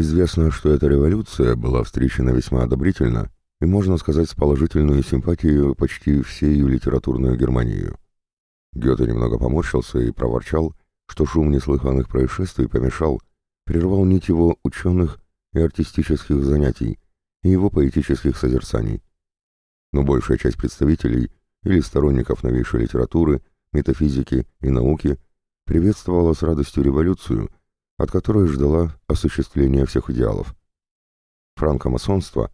Известно, что эта революция была встречена весьма одобрительно и, можно сказать, с положительной симпатией почти всей литературной Германии. Гёте немного поморщился и проворчал, что шум неслыханных происшествий помешал, прервал нить его ученых и артистических занятий, и его поэтических созерцаний. Но большая часть представителей или сторонников новейшей литературы, метафизики и науки приветствовала с радостью революцию, от которой ждала осуществления всех идеалов. Франкомасонство,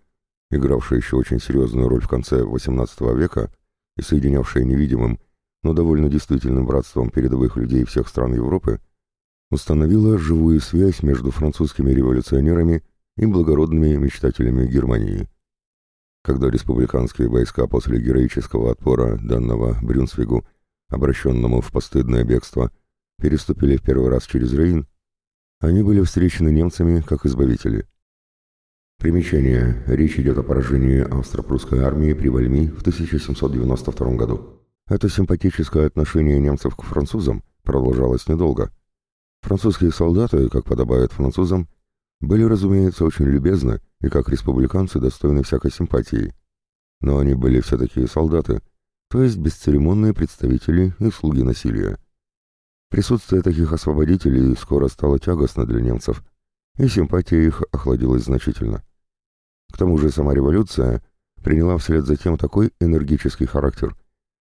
игравшее еще очень серьезную роль в конце XVIII века и соединявшее невидимым, но довольно действительным братством передовых людей всех стран Европы, установило живую связь между французскими революционерами и благородными мечтателями Германии. Когда республиканские войска после героического отпора, данного Брюнсвигу, обращенному в постыдное бегство, переступили в первый раз через Рейн, они были встречены немцами как избавители. Примечание. Речь идет о поражении австро-прусской армии при Вальми в 1792 году. Это симпатическое отношение немцев к французам продолжалось недолго. Французские солдаты, как подобает французам, были, разумеется, очень любезны и как республиканцы достойны всякой симпатии. Но они были все-таки солдаты, то есть бесцеремонные представители и слуги насилия. Присутствие таких освободителей скоро стало тягостно для немцев, и симпатия их охладилась значительно. К тому же сама революция приняла вслед за тем такой энергический характер,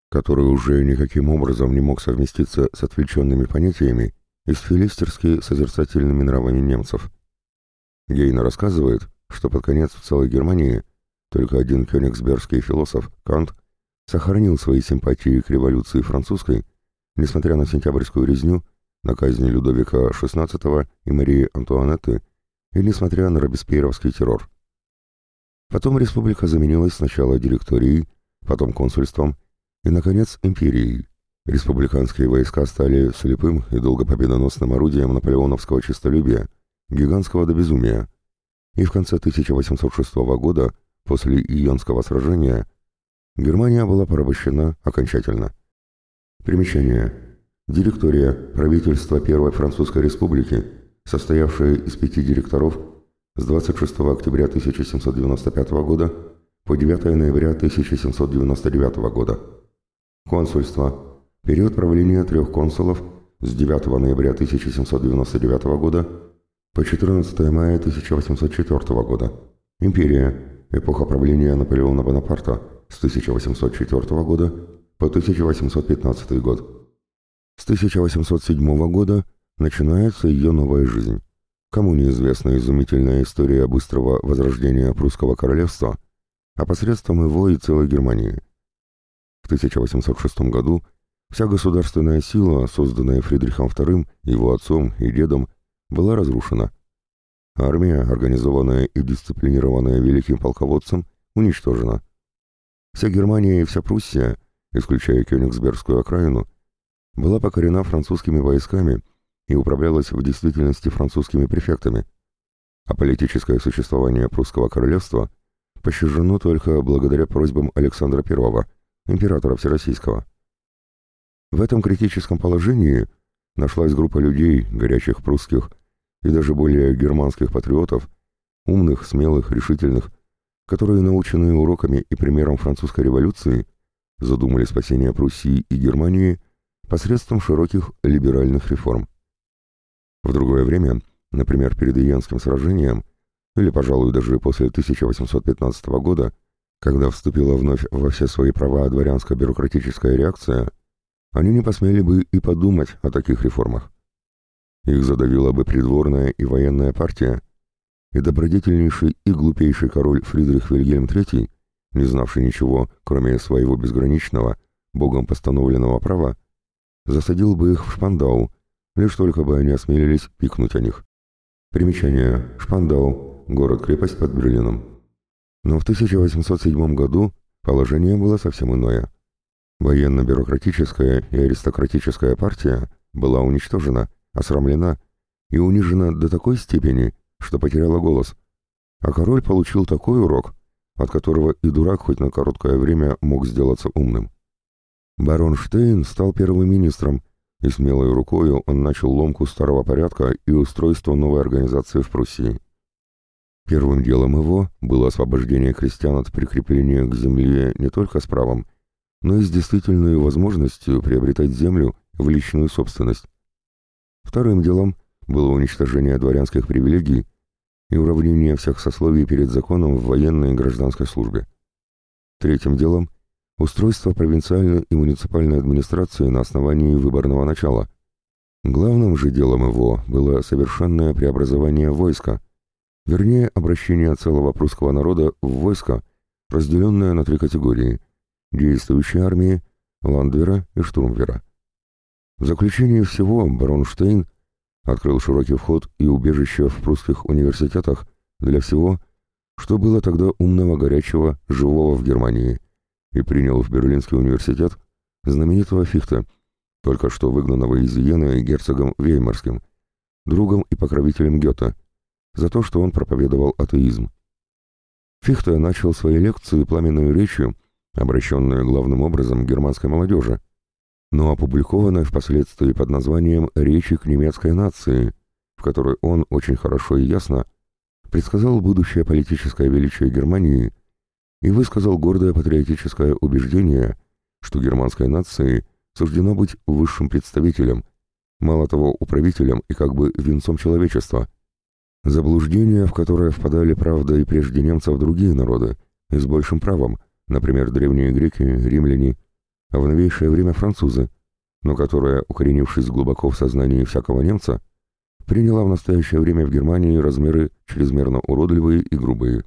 который уже никаким образом не мог совместиться с отвлеченными понятиями и с филистерски созерцательными нравами немцев. Гейна рассказывает, что под конец в целой Германии только один кёнигсбергский философ, Кант, сохранил свои симпатии к революции французской Несмотря на сентябрьскую резню, на казни Людовика XVI и Марии Антуанетты, и несмотря на робеспьеровский террор. Потом республика заменилась сначала директорией, потом консульством и, наконец, империей. Республиканские войска стали слепым и долго победоносным орудием наполеоновского честолюбия, гигантского до безумия. И в конце 1806 года, после Ионского сражения, Германия была порабощена окончательно. Примечание. Директория правительства Первой Французской Республики, состоявшая из пяти директоров с 26 октября 1795 года по 9 ноября 1799 года. Консульство. Период правления трех консулов с 9 ноября 1799 года по 14 мая 1804 года. Империя. Эпоха правления Наполеона Бонапарта с 1804 года по 1815 год. С 1807 года начинается ее новая жизнь. Кому неизвестна изумительная история быстрого возрождения прусского королевства, а посредством его и целой Германии. В 1806 году вся государственная сила, созданная Фридрихом II, его отцом и дедом, была разрушена. Армия, организованная и дисциплинированная великим полководцем, уничтожена. Вся Германия и вся Пруссия исключая Кёнигсбергскую окраину, была покорена французскими войсками и управлялась в действительности французскими префектами, а политическое существование прусского королевства пощажено только благодаря просьбам Александра I, императора Всероссийского. В этом критическом положении нашлась группа людей, горячих прусских и даже более германских патриотов, умных, смелых, решительных, которые, наученные уроками и примером французской революции, задумали спасение Пруссии и Германии посредством широких либеральных реформ. В другое время, например, перед Иенским сражением, или, пожалуй, даже после 1815 года, когда вступила вновь во все свои права дворянско-бюрократическая реакция, они не посмели бы и подумать о таких реформах. Их задавила бы придворная и военная партия, и добродетельнейший и глупейший король Фридрих Вильгельм III не знавший ничего, кроме своего безграничного, богом постановленного права, засадил бы их в Шпандау, лишь только бы они осмелились пикнуть о них. Примечание. Шпандау. Город-крепость под Берлином. Но в 1807 году положение было совсем иное. Военно-бюрократическая и аристократическая партия была уничтожена, осрамлена и унижена до такой степени, что потеряла голос, а король получил такой урок, от которого и дурак хоть на короткое время мог сделаться умным. Барон Штейн стал первым министром, и смелой рукою он начал ломку старого порядка и устройство новой организации в Пруссии. Первым делом его было освобождение крестьян от прикрепления к земле не только с правом, но и с действительной возможностью приобретать землю в личную собственность. Вторым делом было уничтожение дворянских привилегий и уравнение всех сословий перед законом в военной и гражданской службе. Третьим делом – устройство провинциальной и муниципальной администрации на основании выборного начала. Главным же делом его было совершенное преобразование войска, вернее, обращение целого прусского народа в войско, разделенное на три категории – действующие армии, ландвера и штурмвера. В заключение всего барон Штейн открыл широкий вход и убежище в прусских университетах для всего, что было тогда умного, горячего, живого в Германии, и принял в Берлинский университет знаменитого Фихта, только что выгнанного из Иены герцогом Веймарским, другом и покровителем Гёте, за то, что он проповедовал атеизм. Фихте начал свои лекции пламенную речью, обращенную главным образом к германской молодежи, но опубликованной впоследствии под названием «Речи к немецкой нации», в которой он очень хорошо и ясно предсказал будущее политическое величие Германии и высказал гордое патриотическое убеждение, что германской нации суждено быть высшим представителем, мало того, управителем и как бы венцом человечества. Заблуждение, в которое впадали, правда, и прежде немцев другие народы, и с большим правом, например, древние греки, римляне, а в новейшее время французы, но которая, укоренившись глубоко в сознании всякого немца, приняла в настоящее время в Германии размеры чрезмерно уродливые и грубые.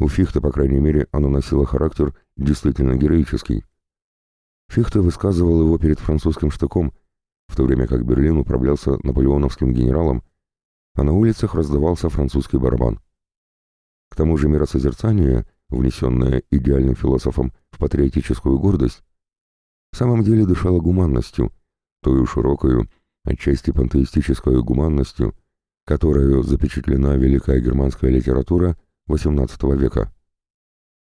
У Фихта, по крайней мере, оно носило характер действительно героический. Фихте высказывал его перед французским штыком, в то время как Берлин управлялся наполеоновским генералом, а на улицах раздавался французский барабан. К тому же миросозерцание, внесенное идеальным философом в патриотическую гордость, в самом деле дышало гуманностью, той широкою, отчасти пантеистической гуманностью, которую запечатлена великая германская литература XVIII века.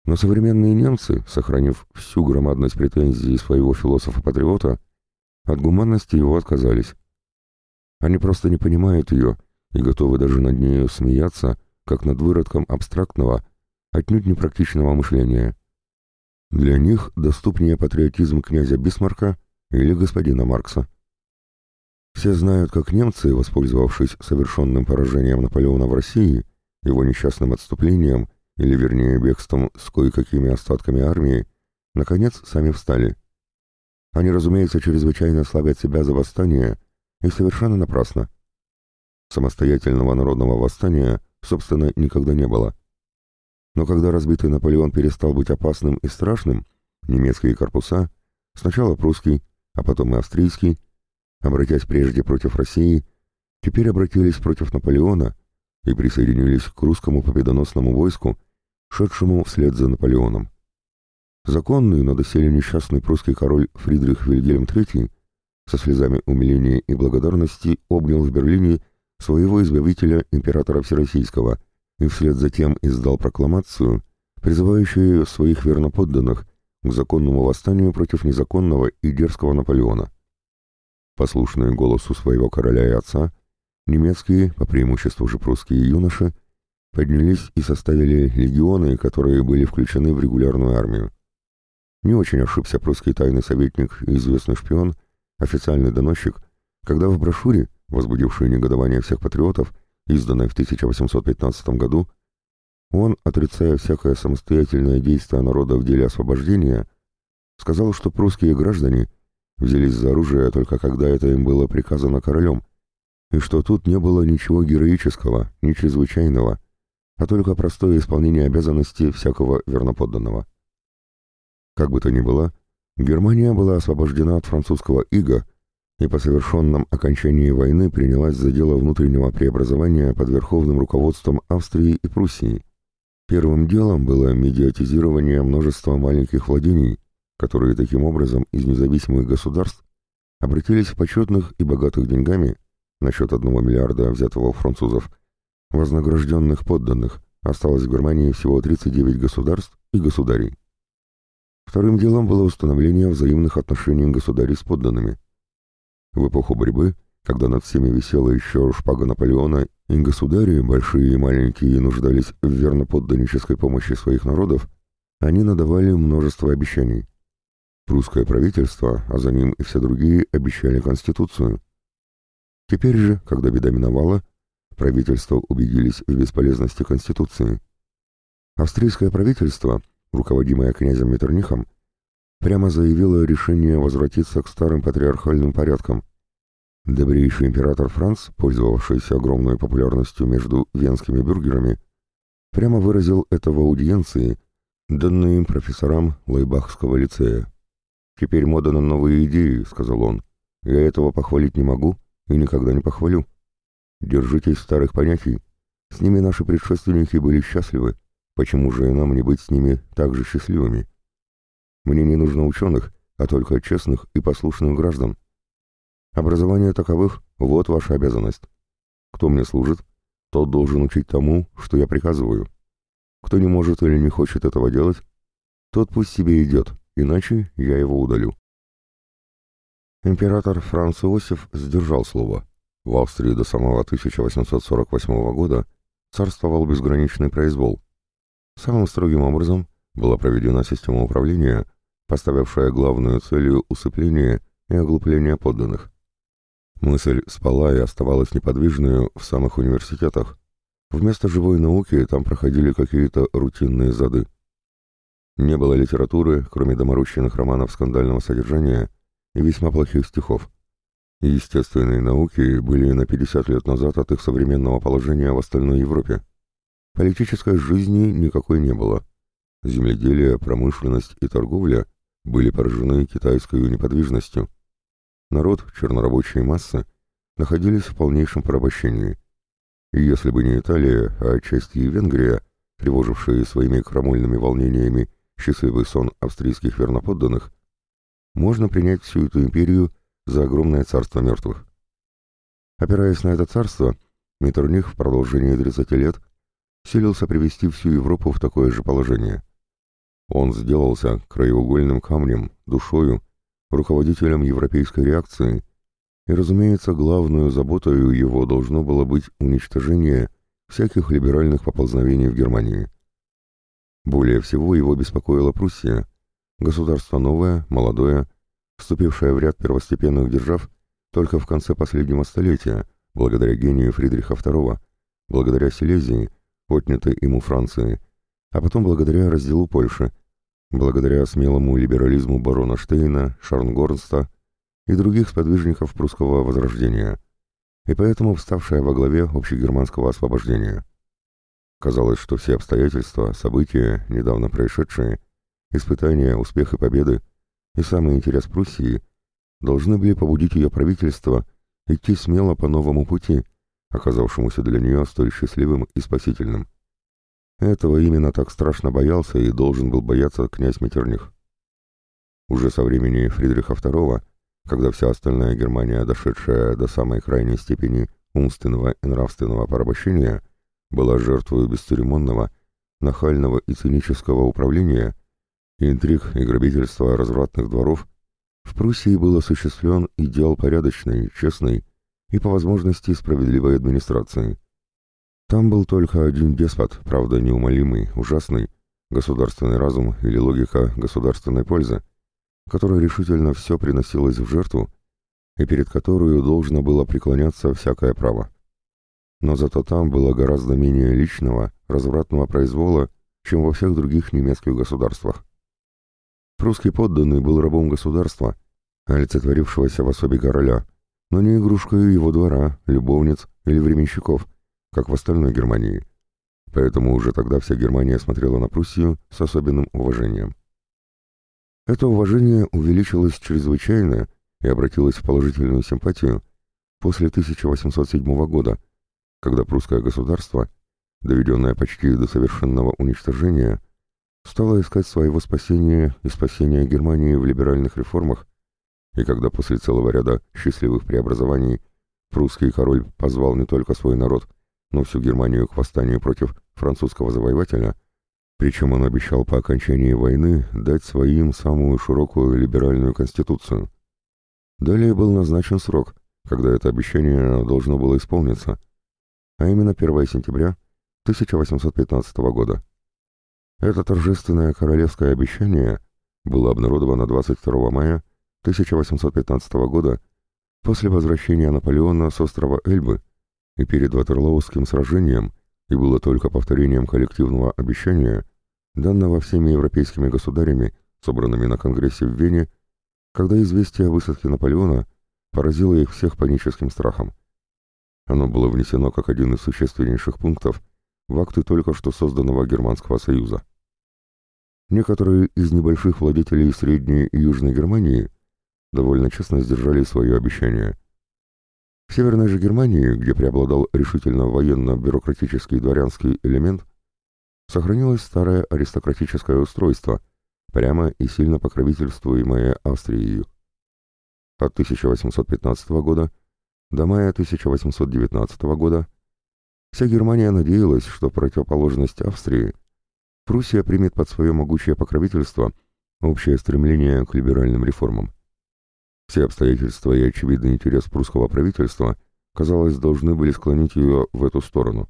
Но современные немцы, сохранив всю громадность претензий своего философа-патриота, от гуманности его отказались. Они просто не понимают ее и готовы даже над нею смеяться, как над выродком абстрактного, отнюдь непрактичного мышления. Для них доступнее патриотизм князя Бисмарка или господина Маркса. Все знают, как немцы, воспользовавшись совершенным поражением Наполеона в России, его несчастным отступлением, или вернее бегством с кое-какими остатками армии, наконец сами встали. Они, разумеется, чрезвычайно славят себя за восстание, и совершенно напрасно. Самостоятельного народного восстания, собственно, никогда не было. Но когда разбитый Наполеон перестал быть опасным и страшным, немецкие корпуса, сначала прусский, а потом и австрийский, обратясь прежде против России, теперь обратились против Наполеона и присоединились к русскому победоносному войску, шедшему вслед за Наполеоном. Законный, но доселе несчастный прусский король Фридрих Вильгельм III со слезами умиления и благодарности обнял в Берлине своего избавителя императора Всероссийского и вслед за тем издал прокламацию, призывающую своих верноподданных к законному восстанию против незаконного и дерзкого Наполеона. Послушные голосу своего короля и отца, немецкие, по преимуществу же прусские юноши, поднялись и составили легионы, которые были включены в регулярную армию. Не очень ошибся прусский тайный советник и известный шпион, официальный доносчик, когда в брошюре, возбудившей негодование всех патриотов, изданной в 1815 году, он, отрицая всякое самостоятельное действие народа в деле освобождения, сказал, что прусские граждане взялись за оружие только когда это им было приказано королем, и что тут не было ничего героического, ни чрезвычайного, а только простое исполнение обязанностей всякого верноподданного. Как бы то ни было, Германия была освобождена от французского ига и по совершенном окончании войны принялась за дело внутреннего преобразования под верховным руководством Австрии и Пруссии. Первым делом было медиатизирование множества маленьких владений, которые таким образом из независимых государств обратились в почетных и богатых деньгами, насчет одного миллиарда взятого у французов, вознагражденных подданных, осталось в Германии всего 39 государств и государей. Вторым делом было установление взаимных отношений государей с подданными. В эпоху борьбы, когда над всеми висела еще шпага Наполеона и государи, большие и маленькие, нуждались в верноподданнической помощи своих народов, они надавали множество обещаний. Прусское правительство, а за ним и все другие, обещали Конституцию. Теперь же, когда беда миновала, правительства убедились в бесполезности Конституции. Австрийское правительство, руководимое князем Меттернихом, прямо заявило решение возвратиться к старым патриархальным порядкам. Добрейший император Франц, пользовавшийся огромной популярностью между венскими бюргерами, прямо выразил это в аудиенции, данной им профессорам Лайбахского лицея. «Теперь мода на новые идеи», — сказал он. «Я этого похвалить не могу и никогда не похвалю. Держитесь старых понятий. С ними наши предшественники были счастливы. Почему же и нам не быть с ними так же счастливыми? Мне не нужно ученых, а только честных и послушных граждан. Образование таковых — вот ваша обязанность. Кто мне служит, тот должен учить тому, что я приказываю. Кто не может или не хочет этого делать, тот пусть себе идет, иначе я его удалю. Император Франц Иосиф сдержал слово. В Австрии до самого 1848 года царствовал безграничный произвол. Самым строгим образом была проведена система управления, поставившая главную целью усыпление и оглупление подданных. Мысль спала и оставалась неподвижной в самых университетах. Вместо живой науки там проходили какие-то рутинные зады. Не было литературы, кроме доморощенных романов скандального содержания и весьма плохих стихов. Естественные науки были на 50 лет назад от их современного положения в остальной Европе. Политической жизни никакой не было. Земледелие, промышленность и торговля были поражены китайской неподвижностью. Народ, чернорабочие массы, находились в полнейшем порабощении. И если бы не Италия, а отчасти и Венгрия, тревожившие своими крамольными волнениями счастливый сон австрийских верноподданных, можно принять всю эту империю за огромное царство мертвых. Опираясь на это царство, Меттерних в продолжении 30 лет силился привести всю Европу в такое же положение. Он сделался краеугольным камнем, душою, руководителем европейской реакции, и, разумеется, главную заботой его должно было быть уничтожение всяких либеральных поползновений в Германии. Более всего его беспокоила Пруссия, государство новое, молодое, вступившая в ряд первостепенных держав только в конце последнего столетия, благодаря гению Фридриха II, благодаря Силезии, отнятой ему Франции, а потом благодаря разделу Польши, благодаря смелому либерализму барона Штейна, Шарнгорнста и других сподвижников прусского возрождения, и поэтому вставшая во главе общегерманского освобождения. Казалось, что все обстоятельства, события, недавно происшедшие, испытания, успех и победы и самый интерес Пруссии должны были побудить ее правительство идти смело по новому пути, оказавшемуся для нее столь счастливым и спасительным. Этого именно так страшно боялся и должен был бояться князь Метерних. Уже со времени Фридриха II, когда вся остальная Германия, дошедшая до самой крайней степени умственного и нравственного порабощения, была жертвой бесцеремонного, нахального и цинического управления, интриг и грабительства развратных дворов, в Пруссии был осуществлен идеал порядочной, честной и, по возможности, справедливой администрации. Там был только один деспот, правда неумолимый, ужасный, государственный разум или логика государственной пользы, которая решительно все приносилось в жертву и перед которую должно было преклоняться всякое право. Но зато там было гораздо менее личного, развратного произвола, чем во всех других немецких государствах. Прусский подданный был рабом государства, олицетворившегося в особе короля, но не игрушкой его двора, любовниц или временщиков, как в остальной Германии. Поэтому уже тогда вся Германия смотрела на Пруссию с особенным уважением. Это уважение увеличилось чрезвычайно и обратилось в положительную симпатию после 1807 года, когда прусское государство, доведенное почти до совершенного уничтожения, стала искать своего спасения и спасения Германии в либеральных реформах, и когда после целого ряда счастливых преобразований прусский король позвал не только свой народ, но всю Германию к восстанию против французского завоевателя, причем он обещал по окончании войны дать своим самую широкую либеральную конституцию. Далее был назначен срок, когда это обещание должно было исполниться, а именно 1 сентября 1815 года. Это торжественное королевское обещание было обнародовано 22 мая 1815 года после возвращения Наполеона с острова Эльбы и перед Ватерлоуским сражением и было только повторением коллективного обещания, данного всеми европейскими государями, собранными на Конгрессе в Вене, когда известие о высадке Наполеона поразило их всех паническим страхом. Оно было внесено как один из существеннейших пунктов в акты только что созданного Германского Союза. Некоторые из небольших владетелей Средней и Южной Германии довольно честно сдержали свое обещание. В Северной же Германии, где преобладал решительно военно-бюрократический дворянский элемент, сохранилось старое аристократическое устройство, прямо и сильно покровительствуемое Австрией. От 1815 года до мая 1819 года вся Германия надеялась, что противоположность Австрии Пруссия примет под свое могучее покровительство общее стремление к либеральным реформам. Все обстоятельства и очевидный интерес прусского правительства, казалось, должны были склонить ее в эту сторону.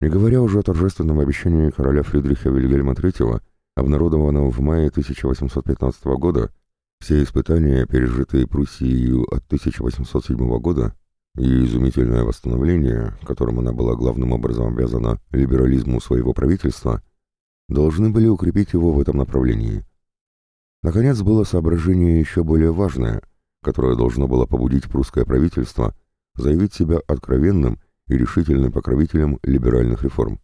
Не говоря уже о торжественном обещании короля Фридриха Вильгельма III, обнародованном в мае 1815 года, все испытания, пережитые Пруссией от 1807 года, и изумительное восстановление, которым она была главным образом обязана либерализму своего правительства, должны были укрепить его в этом направлении. Наконец, было соображение еще более важное, которое должно было побудить прусское правительство заявить себя откровенным и решительным покровителем либеральных реформ.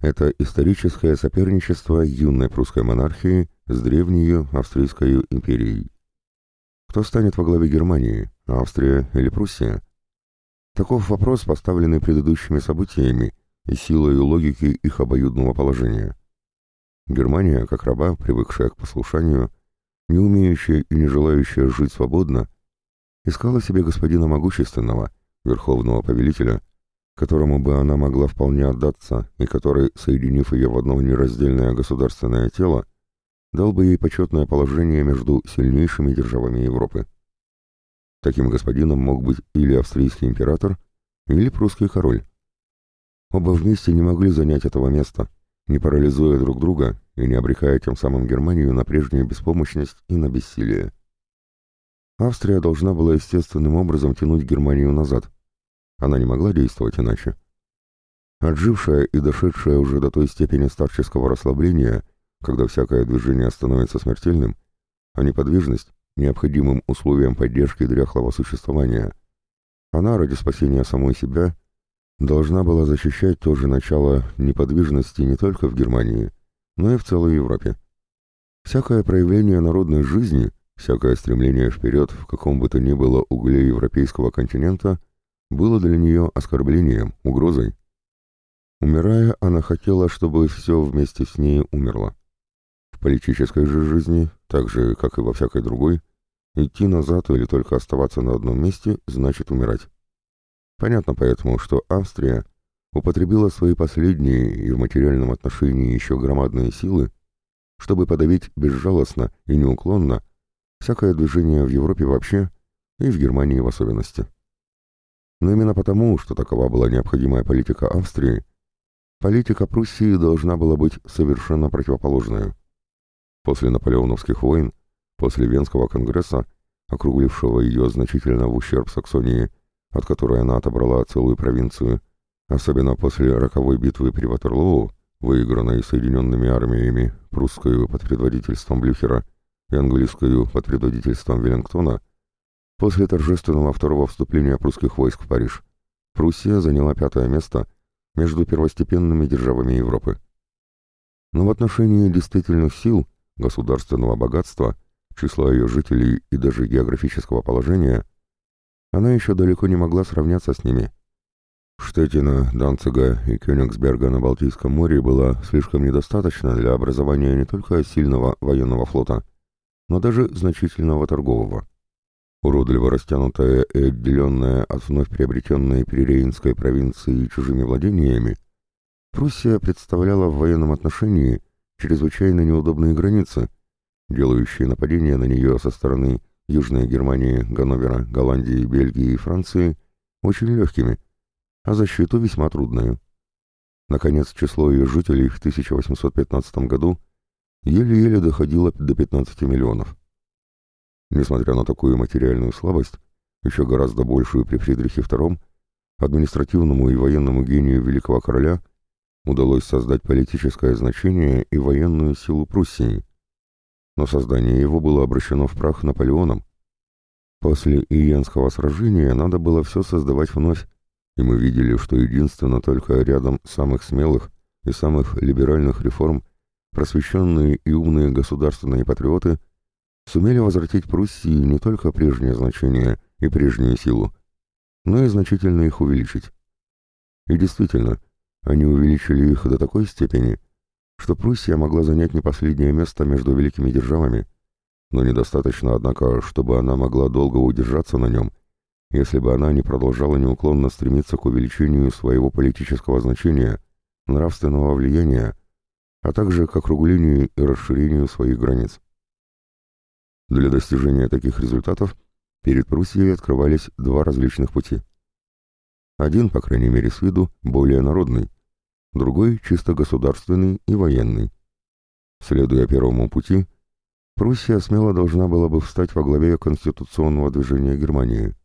Это историческое соперничество юной прусской монархии с древней Австрийской империей. Кто станет во главе Германии, Австрия или Пруссия? Таков вопрос, поставленный предыдущими событиями и силой логики их обоюдного положения. Германия, как раба, привыкшая к послушанию, не умеющая и не желающая жить свободно, искала себе господина могущественного, верховного повелителя, которому бы она могла вполне отдаться и который, соединив ее в одно нераздельное государственное тело, дал бы ей почетное положение между сильнейшими державами Европы. Таким господином мог быть или австрийский император, или прусский король. Оба вместе не могли занять этого места – не парализуя друг друга и не обрекая тем самым Германию на прежнюю беспомощность и на бессилие. Австрия должна была естественным образом тянуть Германию назад. Она не могла действовать иначе. Отжившая и дошедшая уже до той степени старческого расслабления, когда всякое движение становится смертельным, а неподвижность — необходимым условием поддержки дряхлого существования, она ради спасения самой себя должна была защищать то же начало неподвижности не только в Германии, но и в целой Европе. Всякое проявление народной жизни, всякое стремление вперед в каком бы то ни было угле европейского континента было для нее оскорблением, угрозой. Умирая, она хотела, чтобы все вместе с ней умерло. В политической же жизни, так же, как и во всякой другой, идти назад или только оставаться на одном месте значит умирать. Понятно поэтому, что Австрия употребила свои последние и в материальном отношении еще громадные силы, чтобы подавить безжалостно и неуклонно всякое движение в Европе вообще и в Германии в особенности. Но именно потому, что такова была необходимая политика Австрии, политика Пруссии должна была быть совершенно противоположной. После наполеоновских войн, после Венского конгресса, округлившего ее значительно в ущерб Саксонии от которой она отобрала целую провинцию, особенно после роковой битвы при Ватерлоу, выигранной Соединенными армиями, прусскую под предводительством Блюхера и английскую под предводительством Веллингтона, после торжественного второго вступления прусских войск в Париж, Пруссия заняла пятое место между первостепенными державами Европы. Но в отношении действительных сил, государственного богатства, числа ее жителей и даже географического положения – она еще далеко не могла сравняться с ними. Штетина, Данцига и Кёнигсберга на Балтийском море была слишком недостаточно для образования не только сильного военного флота, но даже значительного торгового. Уродливо растянутая и отделенная от вновь приобретенной Перерейнской провинции чужими владениями, Пруссия представляла в военном отношении чрезвычайно неудобные границы, делающие нападение на нее со стороны Южной Германии, Ганновера, Голландии, Бельгии и Франции очень легкими, а защиту весьма трудную. Наконец, число ее жителей в 1815 году еле-еле доходило до 15 миллионов. Несмотря на такую материальную слабость, еще гораздо большую при Фридрихе II, административному и военному гению великого короля удалось создать политическое значение и военную силу Пруссии. Но создание его было обращено в прах Наполеоном. После Иенского сражения надо было все создавать вновь, и мы видели, что единственно только рядом самых смелых и самых либеральных реформ просвещенные и умные государственные патриоты сумели возвратить Пруссии не только прежнее значение и прежнюю силу, но и значительно их увеличить. И действительно, они увеличили их до такой степени, что Пруссия могла занять не последнее место между великими державами, но недостаточно, однако, чтобы она могла долго удержаться на нем – если бы она не продолжала неуклонно стремиться к увеличению своего политического значения, нравственного влияния, а также к округлению и расширению своих границ. Для достижения таких результатов перед Пруссией открывались два различных пути. Один, по крайней мере с виду, более народный, другой чисто государственный и военный. Следуя первому пути, Пруссия смело должна была бы встать во главе конституционного движения Германии –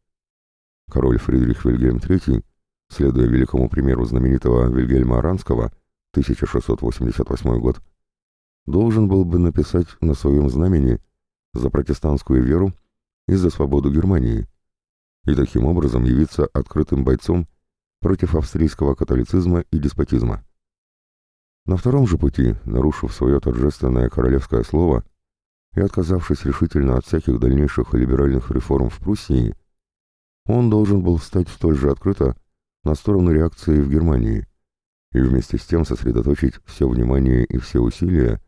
Король Фридрих Вильгельм III, следуя великому примеру знаменитого Вильгельма Аранского, 1688 год, должен был бы написать на своем знамени за протестантскую веру и за свободу Германии, и таким образом явиться открытым бойцом против австрийского католицизма и деспотизма. На втором же пути, нарушив свое торжественное королевское слово и отказавшись решительно от всяких дальнейших либеральных реформ в Пруссии, он должен был встать столь же открыто на сторону реакции в Германии и вместе с тем сосредоточить все внимание и все усилия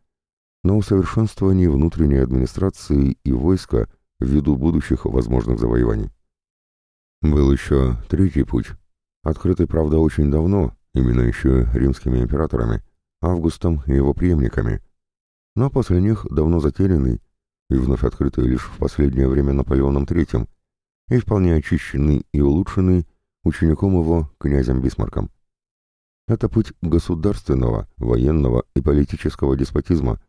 на усовершенствовании внутренней администрации и войска ввиду будущих возможных завоеваний. Был еще третий путь, открытый, правда, очень давно, именно еще римскими императорами, Августом и его преемниками, но после них давно затерянный и вновь открытый лишь в последнее время Наполеоном III, и вполне очищенный и улучшенный учеником его князем Бисмарком. Это путь государственного, военного и политического деспотизма,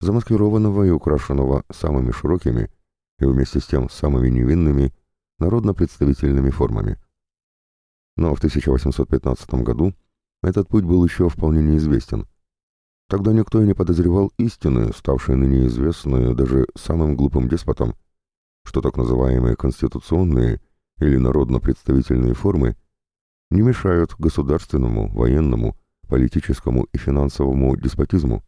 замаскированного и украшенного самыми широкими и вместе с тем самыми невинными народно-представительными формами. Но в 1815 году этот путь был еще вполне неизвестен. Тогда никто и не подозревал истины, ставшей ныне известной даже самым глупым деспотом, что так называемые конституционные или народно-представительные формы не мешают государственному, военному, политическому и финансовому деспотизму,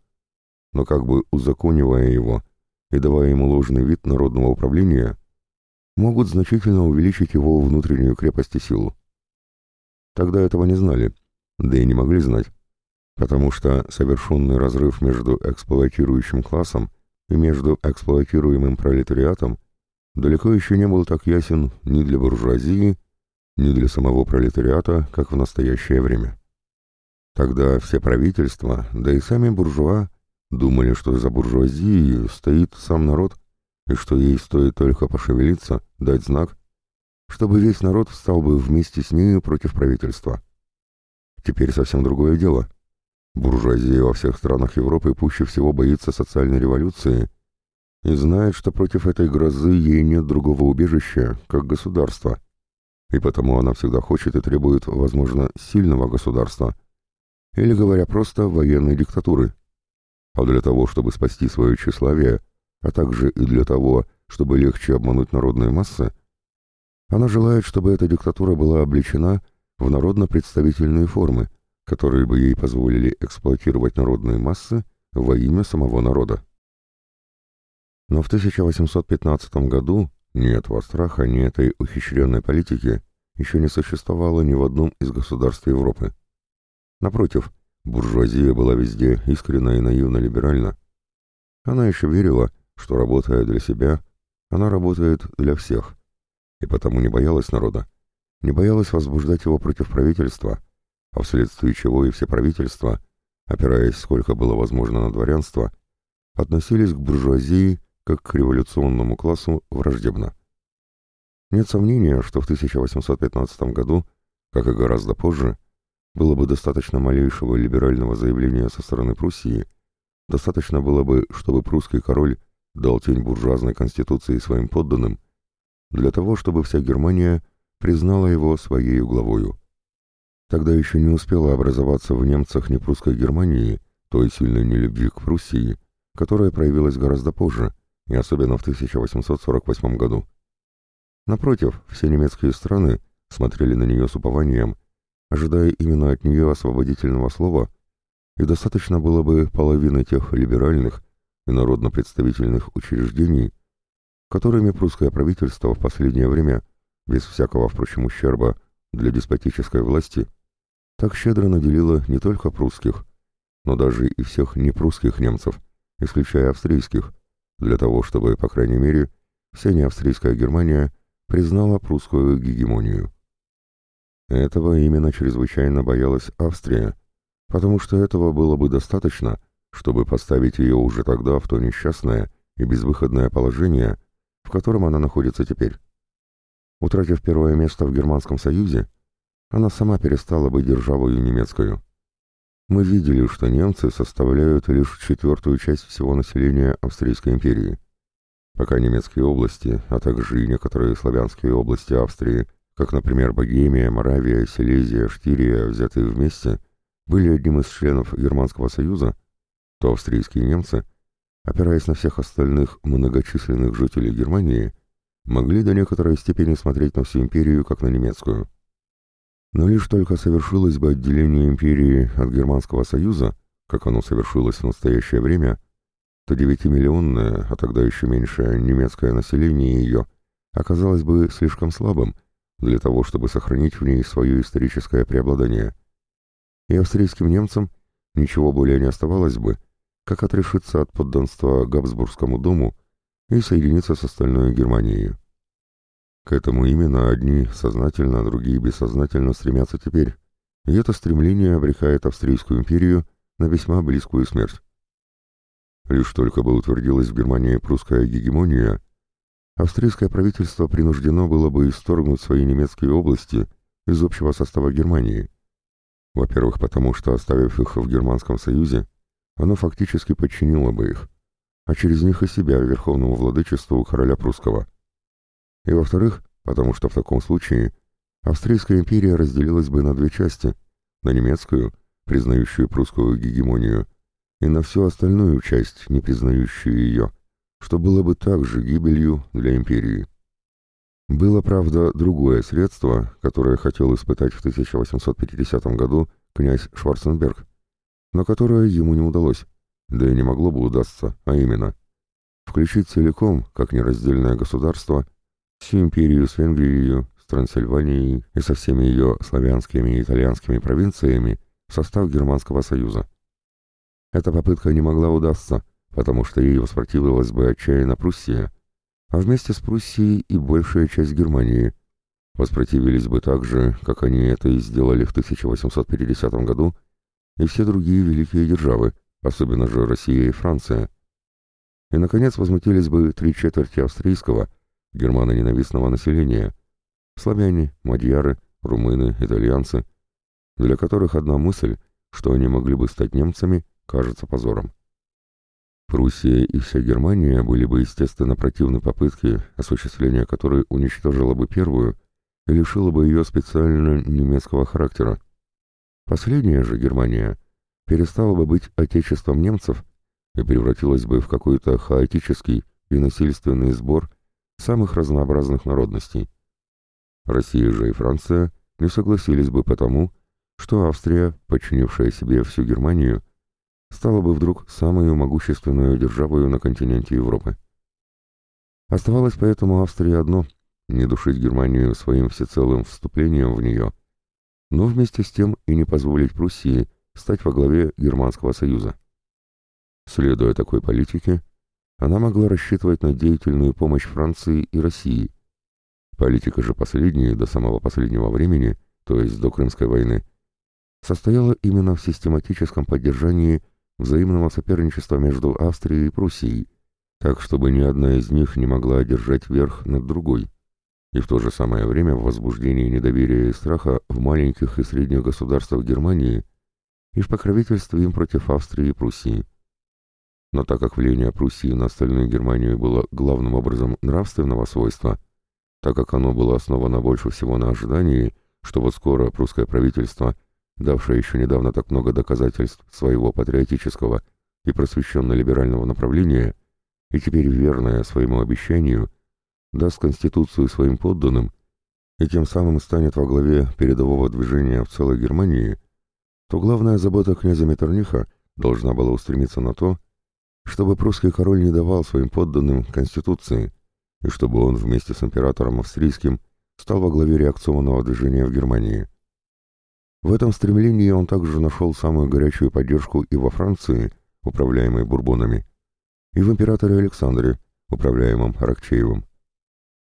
но как бы узаконивая его и давая ему ложный вид народного управления, могут значительно увеличить его внутреннюю крепость и силу. Тогда этого не знали, да и не могли знать, потому что совершенный разрыв между эксплуатирующим классом и между эксплуатируемым пролетариатом далеко еще не был так ясен ни для буржуазии, ни для самого пролетариата, как в настоящее время. Тогда все правительства, да и сами буржуа, думали, что за буржуазией стоит сам народ, и что ей стоит только пошевелиться, дать знак, чтобы весь народ встал бы вместе с нею против правительства. Теперь совсем другое дело. Буржуазия во всех странах Европы пуще всего боится социальной революции и знает, что против этой грозы ей нет другого убежища, как государство, и потому она всегда хочет и требует, возможно, сильного государства, или, говоря просто, военной диктатуры. А для того, чтобы спасти свое тщеславие, а также и для того, чтобы легче обмануть народные массы, она желает, чтобы эта диктатура была облечена в народно-представительные формы, которые бы ей позволили эксплуатировать народные массы во имя самого народа. Но в 1815 году ни этого страха, ни этой ухищренной политики еще не существовало ни в одном из государств Европы. Напротив, буржуазия была везде искренна и наивно либеральна. Она еще верила, что, работая для себя, она работает для всех, и потому не боялась народа, не боялась возбуждать его против правительства, а вследствие чего и все правительства, опираясь сколько было возможно на дворянство, относились к буржуазии как к революционному классу враждебно. Нет сомнения, что в 1815 году Как и гораздо позже, было бы достаточно малейшего либерального заявления со стороны Пруссии, достаточно было бы, чтобы прусский король дал тень буржуазной конституции своим подданным, для того, чтобы вся Германия признала его своей главою. Тогда еще не успела образоваться в немцах не прусской Германии, той сильной нелюбви к Пруссии, которая проявилась гораздо позже, и особенно в 1848 году. Напротив, все немецкие страны смотрели на нее с упованием, ожидая именно от нее освободительного слова, и достаточно было бы половины тех либеральных и народно-представительных учреждений, которыми прусское правительство в последнее время, без всякого, впрочем, ущерба для деспотической власти, так щедро наделило не только прусских, но даже и всех непрусских немцев, исключая австрийских, для того, чтобы, по крайней мере, вся неавстрийская Германия признала прусскую гегемонию. Этого именно чрезвычайно боялась Австрия, потому что этого было бы достаточно, чтобы поставить ее уже тогда в то несчастное и безвыходное положение, в котором она находится теперь. Утратив первое место в Германском Союзе, она сама перестала быть державою немецкою. Мы видели, что немцы составляют лишь четвертую часть всего населения Австрийской империи. Пока немецкие области, а также и некоторые славянские области Австрии – как, например, Богемия, Моравия, Силезия, Штирия, взятые вместе, были одним из членов Германского союза, то австрийские немцы, опираясь на всех остальных многочисленных жителей Германии, могли до некоторой степени смотреть на всю империю как на немецкую. Но лишь только совершилось бы отделение империи от Германского союза, как оно совершилось в настоящее время, то девятимиллионное, а тогда еще меньше, немецкое население ее оказалось бы слишком слабым, для того, чтобы сохранить в ней свое историческое преобладание. И австрийским немцам ничего более не оставалось бы, как отрешиться от подданства Габсбургскому дому и соединиться с остальной Германией. К этому именно одни сознательно, а другие бессознательно стремятся теперь, и это стремление обрекает Австрийскую империю на весьма близкую смерть. Лишь только бы утвердилась в Германии прусская гегемония, австрийское правительство принуждено было бы исторгнуть свои немецкие области из общего состава Германии. Во-первых, потому что, оставив их в Германском Союзе, оно фактически подчинило бы их, а через них и себя верховному владычеству короля прусского. И во-вторых, потому что в таком случае Австрийская империя разделилась бы на две части, на немецкую, признающую прусскую гегемонию, и на всю остальную часть, не признающую ее – что было бы также гибелью для империи. Было, правда, другое средство, которое хотел испытать в 1850 году князь Шварценберг, но которое ему не удалось, да и не могло бы удастся, а именно включить целиком, как нераздельное государство, всю империю с Венгрией, с Трансильванией и со всеми ее славянскими и итальянскими провинциями в состав Германского союза. Эта попытка не могла удастся, потому что ей воспротивилась бы отчаянно Пруссия, а вместе с Пруссией и большая часть Германии. Воспротивились бы так же, как они это и сделали в 1850 году, и все другие великие державы, особенно же Россия и Франция. И, наконец, возмутились бы три четверти австрийского, германо-ненавистного населения, славяне, мадьяры, румыны, итальянцы, для которых одна мысль, что они могли бы стать немцами, кажется позором. Пруссия и вся Германия были бы, естественно, противны попытке, осуществления которой уничтожила бы первую и лишила бы ее специально немецкого характера. Последняя же Германия перестала бы быть отечеством немцев и превратилась бы в какой-то хаотический и насильственный сбор самых разнообразных народностей. Россия же и Франция не согласились бы потому, что Австрия, подчинившая себе всю Германию, стала бы вдруг самой могущественной державой на континенте Европы. Оставалось поэтому Австрии одно — не душить Германию своим всецелым вступлением в нее, но вместе с тем и не позволить Пруссии стать во главе Германского союза. Следуя такой политике, она могла рассчитывать на деятельную помощь Франции и России. Политика же последней до самого последнего времени, то есть до Крымской войны, состояла именно в систематическом поддержании взаимного соперничества между Австрией и Пруссией, так чтобы ни одна из них не могла одержать верх над другой. И в то же самое время в возбуждении недоверия и страха в маленьких и средних государствах Германии и в покровительстве им против Австрии и Пруссии. Но так как влияние Пруссии на остальную Германию было главным образом нравственного свойства, так как оно было основано больше всего на ожидании, что вот скоро прусское правительство, давшее еще недавно так много доказательств своего патриотического и просвещенно-либерального направления, и теперь верное своему обещанию, даст Конституцию своим подданным и тем самым станет во главе передового движения в целой Германии, то главная забота князя Меттерниха должна была устремиться на то, чтобы прусский король не давал своим подданным Конституции, и чтобы он вместе с императором австрийским стал во главе реакционного движения в Германии. В этом стремлении он также нашел самую горячую поддержку и во Франции, управляемой Бурбонами, и в императоре Александре, управляемом Аракчеевым.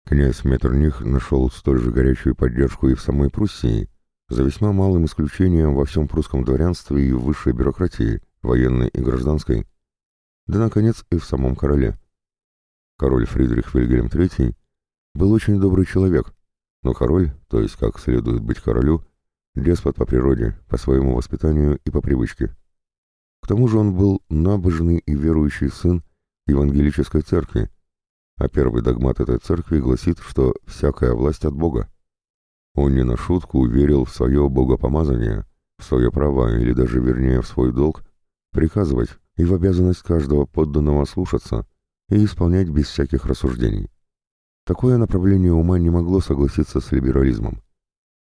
Князь Меттерних нашел столь же горячую поддержку и в самой Пруссии, за весьма малым исключением во всем прусском дворянстве и высшей бюрократии, военной и гражданской, да, наконец, и в самом короле. Король Фридрих Вильгельм III был очень добрый человек, но король, то есть как следует быть королю, деспот по природе, по своему воспитанию и по привычке. К тому же он был набожный и верующий сын евангелической церкви, а первый догмат этой церкви гласит, что всякая власть от Бога. Он не на шутку уверил в свое богопомазание, в свое право, или даже вернее в свой долг, приказывать и в обязанность каждого подданного слушаться и исполнять без всяких рассуждений. Такое направление ума не могло согласиться с либерализмом.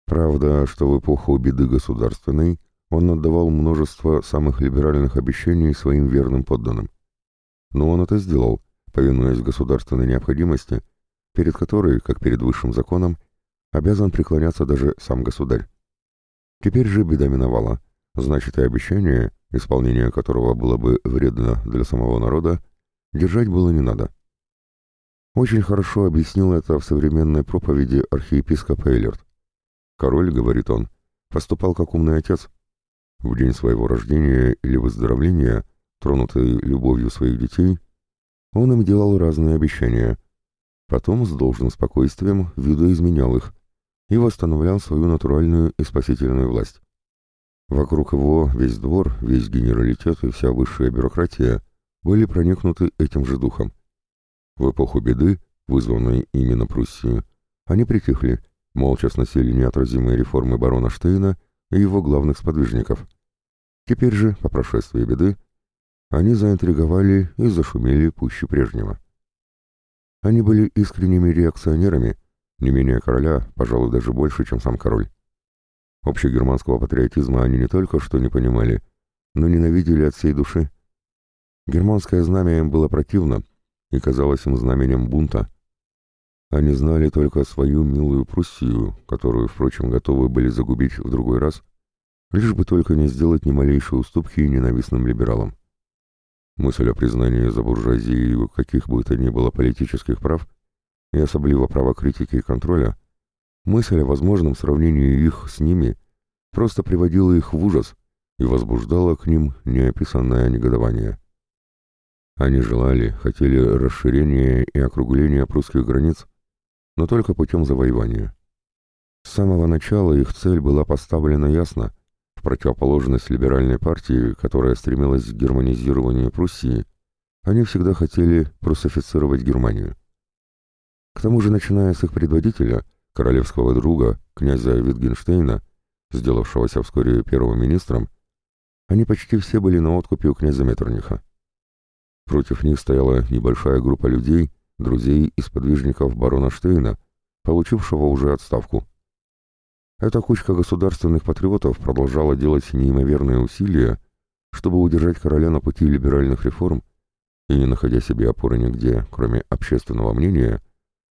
Правда, что в эпоху беды государственной он отдавал множество самых либеральных обещаний своим верным подданным. Но он это сделал, повинуясь государственной необходимости, перед которой, как перед высшим законом, обязан преклоняться даже сам государь. Теперь же беда миновала, значит и обещание, исполнение которого было бы вредно для самого народа, держать было не надо. Очень хорошо объяснил это в современной проповеди архиепископ Эйлерт. Король, говорит он, поступал как умный отец. В день своего рождения или выздоровления, тронутый любовью своих детей, он им делал разные обещания. Потом с должным спокойствием видоизменял их и восстановлял свою натуральную и спасительную власть. Вокруг его весь двор, весь генералитет и вся высшая бюрократия были проникнуты этим же духом. В эпоху беды, вызванной именно Пруссию, они притихли, молча сносили неотразимые реформы барона Штейна и его главных сподвижников. Теперь же, по прошествии беды, они заинтриговали и зашумели пуще прежнего. Они были искренними реакционерами, не менее короля, пожалуй, даже больше, чем сам король. Общегерманского патриотизма они не только что не понимали, но ненавидели от всей души. Германское знамя им было противно и казалось им знаменем бунта. Они знали только свою милую Пруссию, которую, впрочем, готовы были загубить в другой раз, лишь бы только не сделать ни малейшей уступки ненавистным либералам. Мысль о признании за буржуазией каких бы то ни было политических прав и особливо права критики и контроля, мысль о возможном сравнении их с ними просто приводила их в ужас и возбуждала к ним неописанное негодование. Они желали, хотели расширения и округления прусских границ, но только путем завоевания. С самого начала их цель была поставлена ясно, противоположность либеральной партии, которая стремилась к германизированию Пруссии, они всегда хотели прусифицировать Германию. К тому же, начиная с их предводителя, королевского друга, князя Витгенштейна, сделавшегося вскоре первым министром, они почти все были на откупе у князя Меттерниха. Против них стояла небольшая группа людей, друзей и сподвижников барона Штейна, получившего уже отставку. Эта кучка государственных патриотов продолжала делать неимоверные усилия, чтобы удержать короля на пути либеральных реформ, и не находя себе опоры нигде, кроме общественного мнения,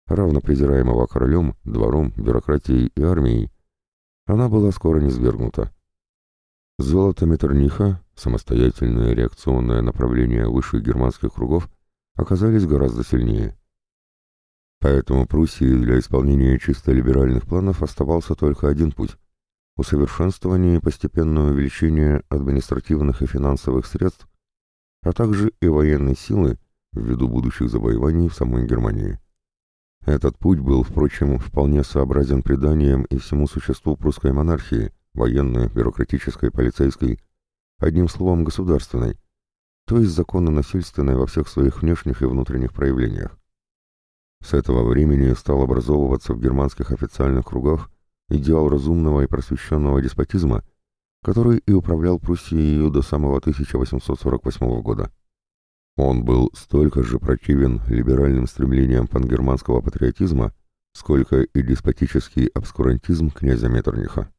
равно презираемого королем, двором, бюрократией и армией, она была скоро низвергнута. Золото Меттерниха, самостоятельное реакционное направление высших германских кругов, оказались гораздо сильнее. Поэтому Пруссии для исполнения чисто либеральных планов оставался только один путь – усовершенствование и постепенное увеличение административных и финансовых средств, а также и военной силы ввиду будущих завоеваний в самой Германии. Этот путь был, впрочем, вполне сообразен преданиям и всему существу прусской монархии, военной, бюрократической, полицейской, одним словом, государственной, то есть законно-насильственной во всех своих внешних и внутренних проявлениях. С этого времени стал образовываться в германских официальных кругах идеал разумного и просвещенного деспотизма, который и управлял Пруссией до самого 1848 года. Он был столько же противен либеральным стремлениям пангерманского патриотизма, сколько и деспотический обскурантизм князя Меттерниха.